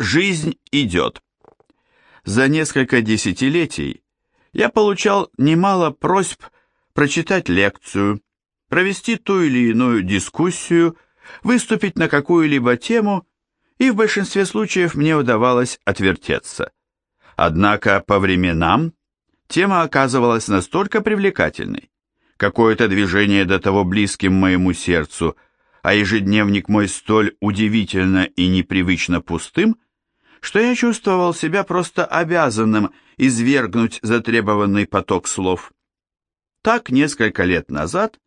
Жизнь идет. За несколько десятилетий я получал немало просьб прочитать лекцию, провести ту или иную дискуссию, выступить на какую-либо тему, и в большинстве случаев мне удавалось отвертеться. Однако по временам тема оказывалась настолько привлекательной, какое-то движение до того близким моему сердцу, а ежедневник мой столь удивительно и непривычно пустым, что я чувствовал себя просто обязанным извергнуть затребованный поток слов. Так несколько лет назад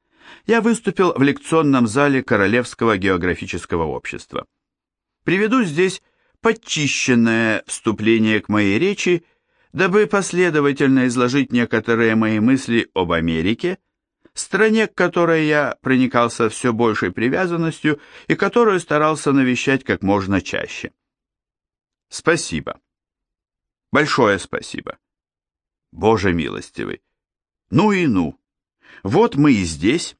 я выступил в лекционном зале Королевского географического общества. Приведу здесь подчищенное вступление к моей речи, дабы последовательно изложить некоторые мои мысли об Америке, стране, к которой я проникался все большей привязанностью и которую старался навещать как можно чаще. Спасибо. Большое спасибо. Боже милостивый. Ну и ну. Вот мы и здесь.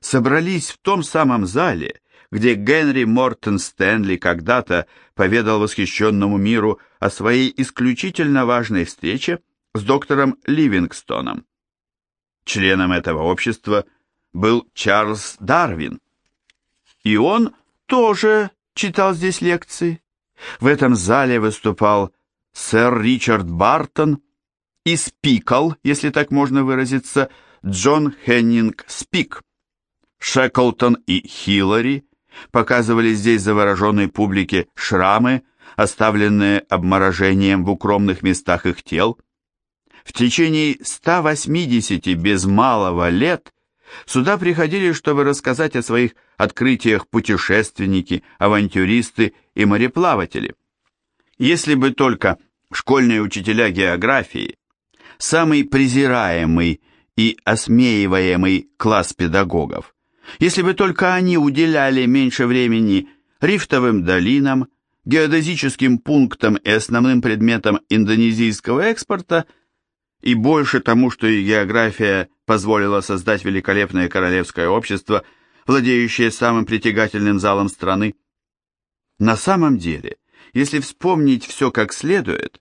Собрались в том самом зале, где Генри Мортон Стэнли когда-то поведал восхищенному миру о своей исключительно важной встрече с доктором Ливингстоном. Членом этого общества был Чарльз Дарвин. И он тоже читал здесь лекции. В этом зале выступал сэр Ричард Бартон и спикал, если так можно выразиться, Джон Хеннинг Спик. Шеклтон и Хиллари показывали здесь завороженной публике шрамы, оставленные обморожением в укромных местах их тел. В течение 180 без малого лет сюда приходили, чтобы рассказать о своих открытиях путешественники, авантюристы и мореплаватели. Если бы только школьные учителя географии, самый презираемый и осмеиваемый класс педагогов, если бы только они уделяли меньше времени рифтовым долинам, геодезическим пунктам и основным предметам индонезийского экспорта и больше тому, что и география позволила создать великолепное королевское общество, владеющее самым притягательным залом страны. На самом деле, если вспомнить все как следует,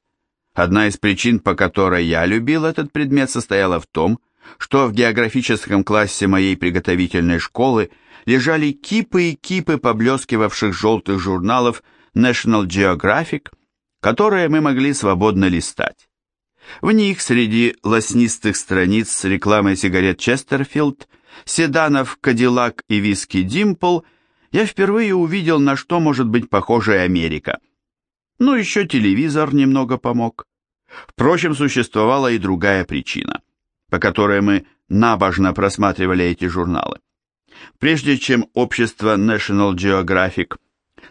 одна из причин, по которой я любил этот предмет, состояла в том, что в географическом классе моей приготовительной школы лежали кипы и кипы поблескивавших желтых журналов National Geographic, которые мы могли свободно листать. В них среди лоснистых страниц с рекламой сигарет Честерфилд, седанов Кадиллак и виски Димпл я впервые увидел, на что может быть похожа Америка. Ну, еще телевизор немного помог. Впрочем, существовала и другая причина – по которой мы набожно просматривали эти журналы. Прежде чем общество National Geographic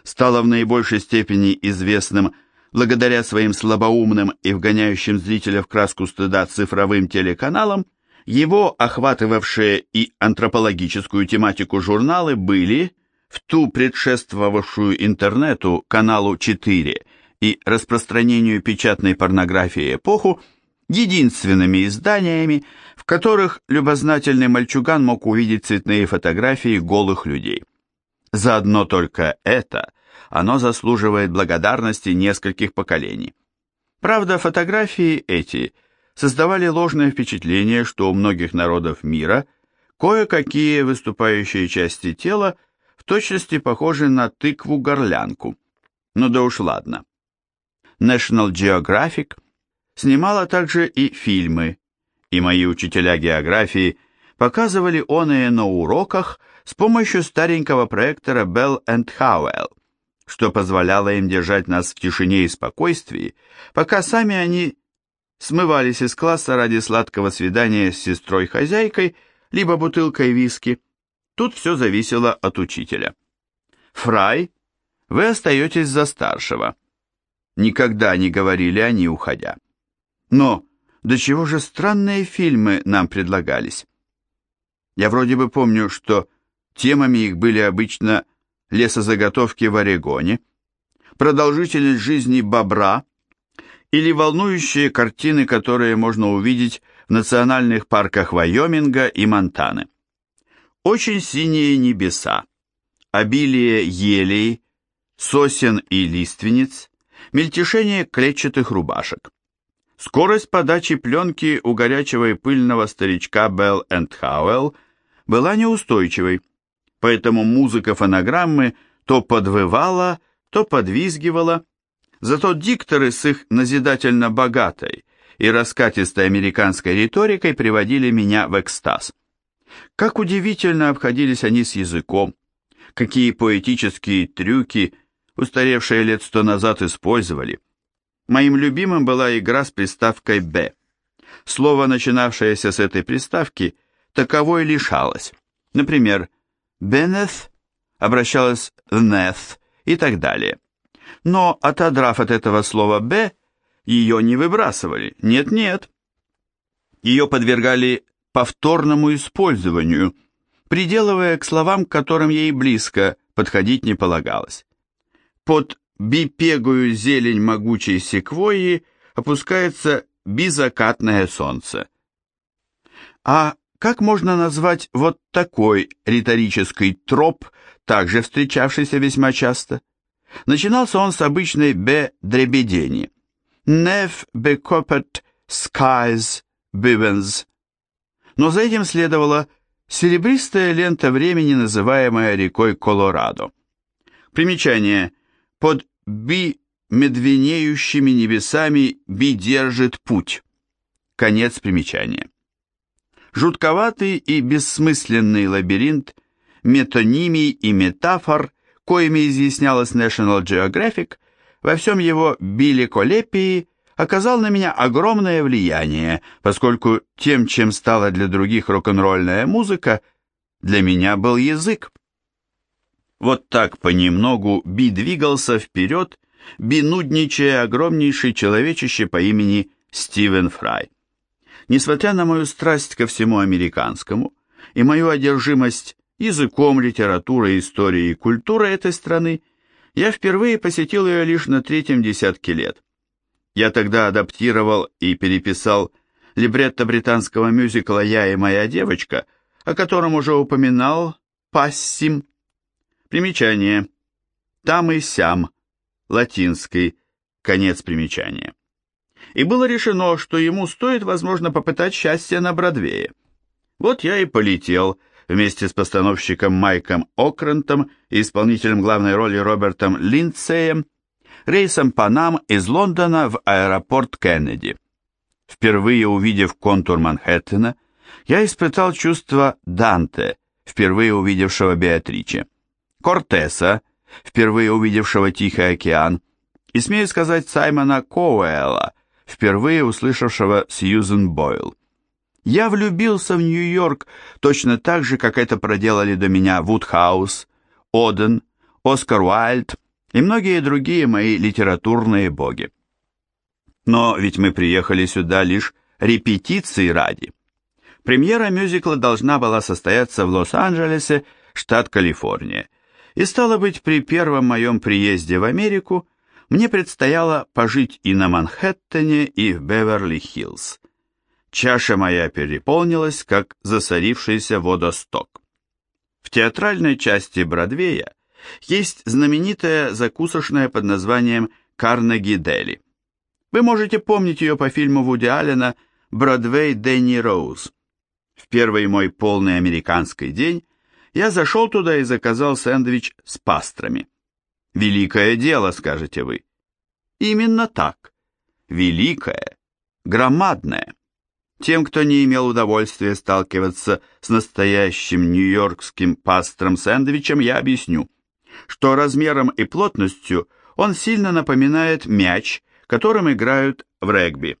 стало в наибольшей степени известным благодаря своим слабоумным и вгоняющим зрителя в краску стыда цифровым телеканалам, его охватывавшие и антропологическую тематику журналы были, в ту предшествовавшую интернету каналу 4 и распространению печатной порнографии эпоху, единственными изданиями, в которых любознательный мальчуган мог увидеть цветные фотографии голых людей. За одно только это оно заслуживает благодарности нескольких поколений. Правда, фотографии эти создавали ложное впечатление, что у многих народов мира кое-какие выступающие части тела в точности похожи на тыкву-горлянку. Ну да уж ладно. National Geographic – снимала также и фильмы, и мои учителя географии показывали оные на уроках с помощью старенького проектора Bell Howell, что позволяло им держать нас в тишине и спокойствии, пока сами они смывались из класса ради сладкого свидания с сестрой-хозяйкой, либо бутылкой виски. Тут все зависело от учителя. Фрай, вы остаетесь за старшего. Никогда не говорили они, уходя. Но до чего же странные фильмы нам предлагались? Я вроде бы помню, что темами их были обычно лесозаготовки в Орегоне, продолжительность жизни бобра или волнующие картины, которые можно увидеть в национальных парках Вайоминга и Монтаны. Очень синие небеса, обилие елей, сосен и лиственниц, мельтешение клетчатых рубашек. Скорость подачи пленки у горячего и пыльного старичка Белл энд Хауэлл была неустойчивой, поэтому музыка фонограммы то подвывала, то подвизгивала, зато дикторы с их назидательно богатой и раскатистой американской риторикой приводили меня в экстаз. Как удивительно обходились они с языком, какие поэтические трюки устаревшие лет сто назад использовали. Моим любимым была игра с приставкой «б». Слово, начинавшееся с этой приставки, таковой лишалось. Например, «бенeth» обращалось в «neth» и так далее. Но, отодрав от этого слова «б», ее не выбрасывали. Нет-нет. Ее подвергали повторному использованию, приделывая к словам, к которым ей близко подходить не полагалось. Под бипегую зелень могучей секвойи опускается бизакатное солнце. А как можно назвать вот такой риторический троп, также встречавшийся весьма часто? Начинался он с обычной «б» «Неф бекопет skies bivens». Но за этим следовала серебристая лента времени, называемая рекой Колорадо. Примечание. Под «би» медвенеющими небесами «би» держит путь. Конец примечания. Жутковатый и бессмысленный лабиринт метонимий и метафор, коими изъяснялась National Geographic, во всем его великолепии оказал на меня огромное влияние, поскольку тем, чем стала для других рок-н-ролльная музыка, для меня был язык. Вот так понемногу Би двигался вперед, Би нудничая огромнейший человечище по имени Стивен Фрай. Несмотря на мою страсть ко всему американскому и мою одержимость языком, литературой, историей и культурой этой страны, я впервые посетил ее лишь на третьем десятке лет. Я тогда адаптировал и переписал либретто британского мюзикла «Я и моя девочка», о котором уже упоминал Пассим Примечание. Там и сям. Латинский. Конец примечания. И было решено, что ему стоит, возможно, попытать счастье на Бродвее. Вот я и полетел вместе с постановщиком Майком Окрентом и исполнителем главной роли Робертом Линдсеем рейсом Панам из Лондона в аэропорт Кеннеди. Впервые увидев контур Манхэттена, я испытал чувство Данте, впервые увидевшего Беатриче. Кортеса, впервые увидевшего Тихий океан, и, смею сказать, Саймона Коуэлла, впервые услышавшего Сьюзен Бойл. Я влюбился в Нью-Йорк точно так же, как это проделали до меня Вудхаус, Оден, Оскар Уайльд и многие другие мои литературные боги. Но ведь мы приехали сюда лишь репетиции ради. Премьера мюзикла должна была состояться в Лос-Анджелесе, штат Калифорния, и стало быть, при первом моем приезде в Америку мне предстояло пожить и на Манхэттене, и в Беверли-Хиллз. Чаша моя переполнилась, как засорившийся водосток. В театральной части Бродвея есть знаменитая закусочная под названием Карнеги-Дели. Вы можете помнить ее по фильму Вуди Аллена «Бродвей Дэнни Роуз». В первый мой полный американский день я зашел туда и заказал сэндвич с пастрами. Великое дело, скажете вы. Именно так. Великое, громадное. Тем, кто не имел удовольствия сталкиваться с настоящим нью-йоркским пастром-сэндвичем, я объясню, что размером и плотностью он сильно напоминает мяч, которым играют в регби.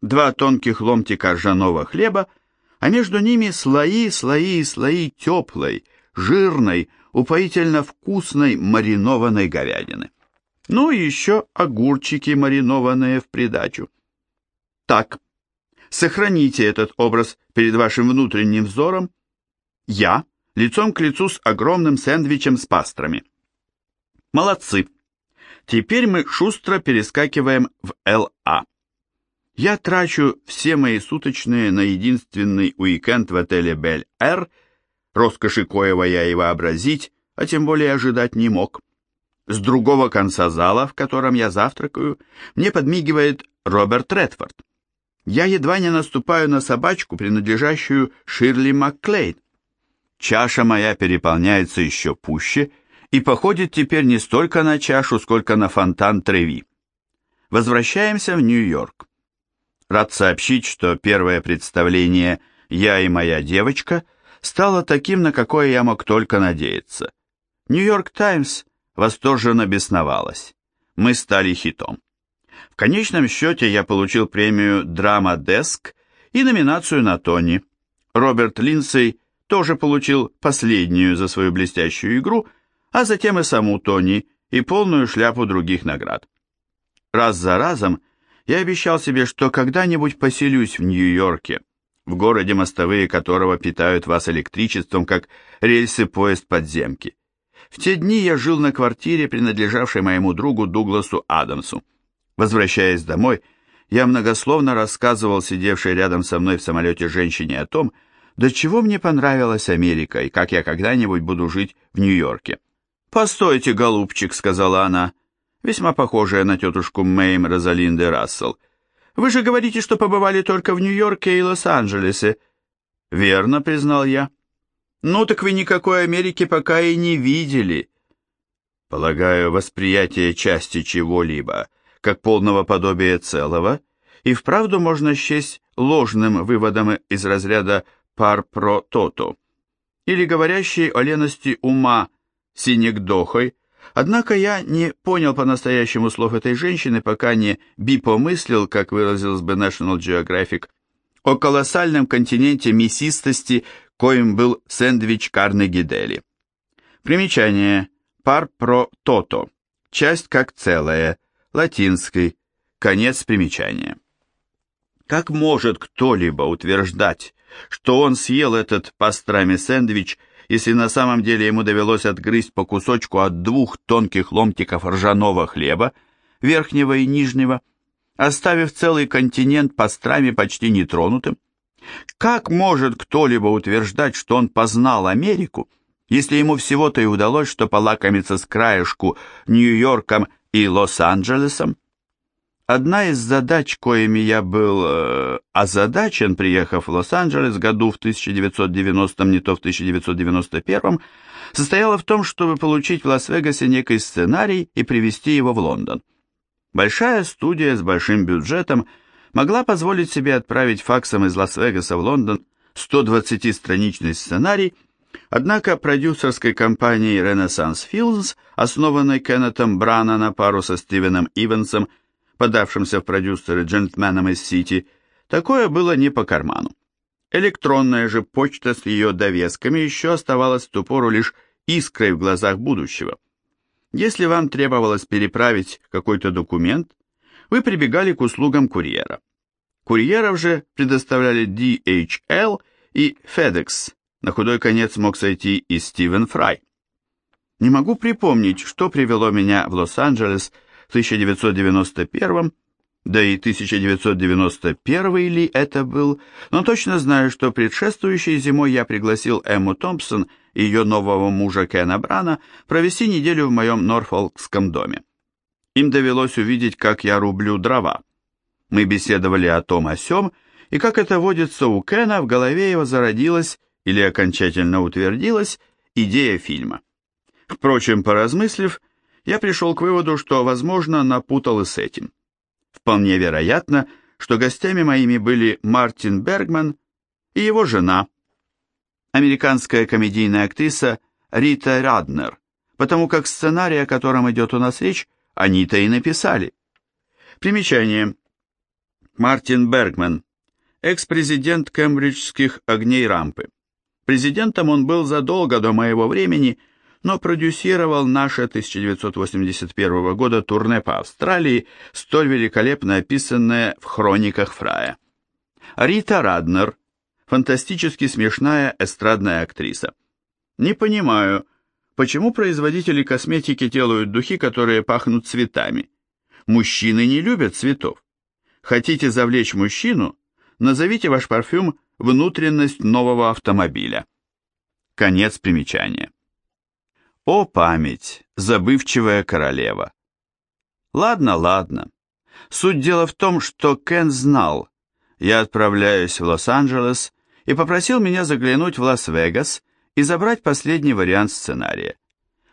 Два тонких ломтика ржаного хлеба – а между ними слои, слои слои теплой, жирной, упоительно вкусной маринованной говядины. Ну и еще огурчики, маринованные в придачу. Так, сохраните этот образ перед вашим внутренним взором. Я лицом к лицу с огромным сэндвичем с пастрами. Молодцы. Теперь мы шустро перескакиваем в ЛА. Я трачу все мои суточные на единственный уикенд в отеле Бель-Эр, роскоши коего я и вообразить, а тем более ожидать не мог. С другого конца зала, в котором я завтракаю, мне подмигивает Роберт Редфорд. Я едва не наступаю на собачку, принадлежащую Ширли Макклейн. Чаша моя переполняется еще пуще и походит теперь не столько на чашу, сколько на фонтан Треви. Возвращаемся в Нью-Йорк. Рад сообщить, что первое представление «Я и моя девочка» стало таким, на какое я мог только надеяться. «Нью-Йорк Таймс» восторженно бесновалась. Мы стали хитом. В конечном счете я получил премию «Драма Деск» и номинацию на Тони. Роберт Линдсей тоже получил последнюю за свою блестящую игру, а затем и саму Тони и полную шляпу других наград. Раз за разом я обещал себе, что когда-нибудь поселюсь в Нью-Йорке, в городе, мостовые которого питают вас электричеством, как рельсы поезд подземки. В те дни я жил на квартире, принадлежавшей моему другу Дугласу Адамсу. Возвращаясь домой, я многословно рассказывал сидевшей рядом со мной в самолете женщине о том, до чего мне понравилась Америка и как я когда-нибудь буду жить в Нью-Йорке. «Постойте, голубчик», — сказала она, весьма похожая на тетушку Мэйм Розалинды Рассел. «Вы же говорите, что побывали только в Нью-Йорке и Лос-Анджелесе». «Верно», — признал я. Ну так вы никакой Америки пока и не видели. Полагаю, восприятие части чего-либо, как полного подобия целого, и вправду можно счесть ложным выводом из разряда пар про тото, или говорящий о лености ума синекдохой, однако я не понял по-настоящему слов этой женщины, пока не бипомыслил, как выразилась бы National Geographic, о колоссальном континенте мясистости, коим был сэндвич Карнеги Дели. Примечание. Пар про тото. Часть как целое. Латинский. Конец примечания. Как может кто-либо утверждать, что он съел этот пастрами сэндвич, если на самом деле ему довелось отгрызть по кусочку от двух тонких ломтиков ржаного хлеба, верхнего и нижнего, оставив целый континент пастрами почти нетронутым? Как может кто-либо утверждать, что он познал Америку, если ему всего-то и удалось, что полакомиться с краешку Нью-Йорком и Лос-Анджелесом? Одна из задач, коими я был э, озадачен, приехав в Лос-Анджелес году в 1990, не то в 1991, состояла в том, чтобы получить в Лас-Вегасе некий сценарий и привезти его в Лондон. Большая студия с большим бюджетом – могла позволить себе отправить факсом из Лас-Вегаса в Лондон 120-страничный сценарий, однако продюсерской компанией Renaissance Films, основанной Кеннетом Брана на пару со Стивеном Ивансом, подавшимся в продюсеры джентльменом из Сити, такое было не по карману. Электронная же почта с ее довесками еще оставалась в ту пору лишь искрой в глазах будущего. Если вам требовалось переправить какой-то документ, вы прибегали к услугам курьера. Курьеров же предоставляли DHL и FedEx, на худой конец мог сойти и Стивен Фрай. Не могу припомнить, что привело меня в Лос-Анджелес 1991 да и 1991 ли это был, но точно знаю, что предшествующей зимой я пригласил Эмму Томпсон и ее нового мужа Кена Брана провести неделю в моем Норфолкском доме. Им довелось увидеть, как я рублю дрова. Мы беседовали о том о сём, и как это водится у Кена, в голове его зародилась или окончательно утвердилась идея фильма. Впрочем, поразмыслив, я пришел к выводу, что, возможно, напутал и с этим. Вполне вероятно, что гостями моими были Мартин Бергман и его жена, американская комедийная актриса Рита Раднер, потому как сценарий, о котором идет у нас речь, они-то и написали. Примечание. Мартин Бергман, экс-президент кембриджских огней рампы. Президентом он был задолго до моего времени, но продюсировал наше 1981 года турне по Австралии, столь великолепно описанное в хрониках Фрая. Рита Раднер, фантастически смешная эстрадная актриса. Не понимаю, Почему производители косметики делают духи, которые пахнут цветами? Мужчины не любят цветов. Хотите завлечь мужчину? Назовите ваш парфюм «Внутренность нового автомобиля». Конец примечания. О, память, забывчивая королева! Ладно, ладно. Суть дела в том, что Кен знал. Я отправляюсь в Лос-Анджелес и попросил меня заглянуть в Лас-Вегас и забрать последний вариант сценария.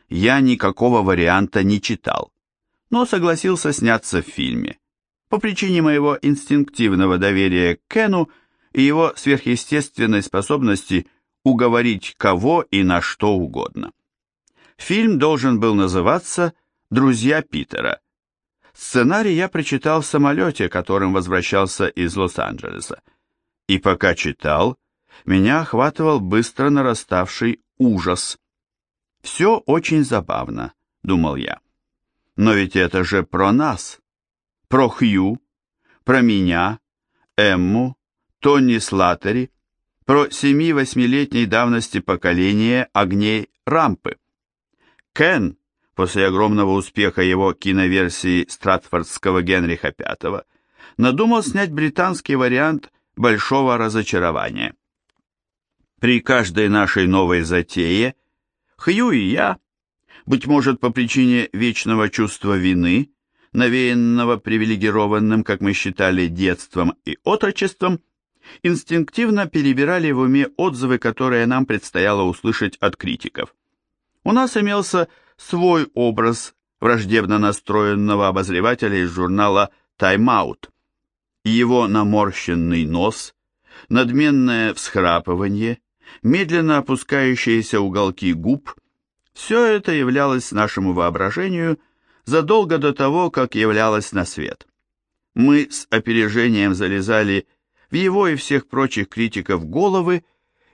Я никакого варианта не читал, но согласился сняться в фильме по причине моего инстинктивного доверия к Кену и его сверхъестественной способности уговорить кого и на что угодно. Фильм должен был называться «Друзья Питера». Сценарий я прочитал в самолете, которым возвращался из Лос-Анджелеса. И пока читал, меня охватывал быстро нараставший ужас. «Все очень забавно», — думал я. «Но ведь это же про нас, про Хью, про меня, Эмму, Тони Слаттери, про семи-восьмилетней давности поколение огней рампы. Кен, после огромного успеха его киноверсии Стратфордского Генриха V, надумал снять британский вариант «Большого разочарования». При каждой нашей новой затее Хью и я, быть может по причине вечного чувства вины, навеянного привилегированным, как мы считали, детством и отрочеством, инстинктивно перебирали в уме отзывы, которые нам предстояло услышать от критиков. У нас имелся свой образ враждебно настроенного обозревателя из журнала «Time Out». Его наморщенный нос, надменное всхрапывание, медленно опускающиеся уголки губ – все это являлось нашему воображению задолго до того, как являлось на свет. Мы с опережением залезали в его и всех прочих критиков головы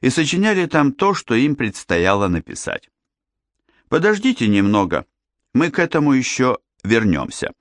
и сочиняли там то, что им предстояло написать. Подождите немного, мы к этому еще вернемся.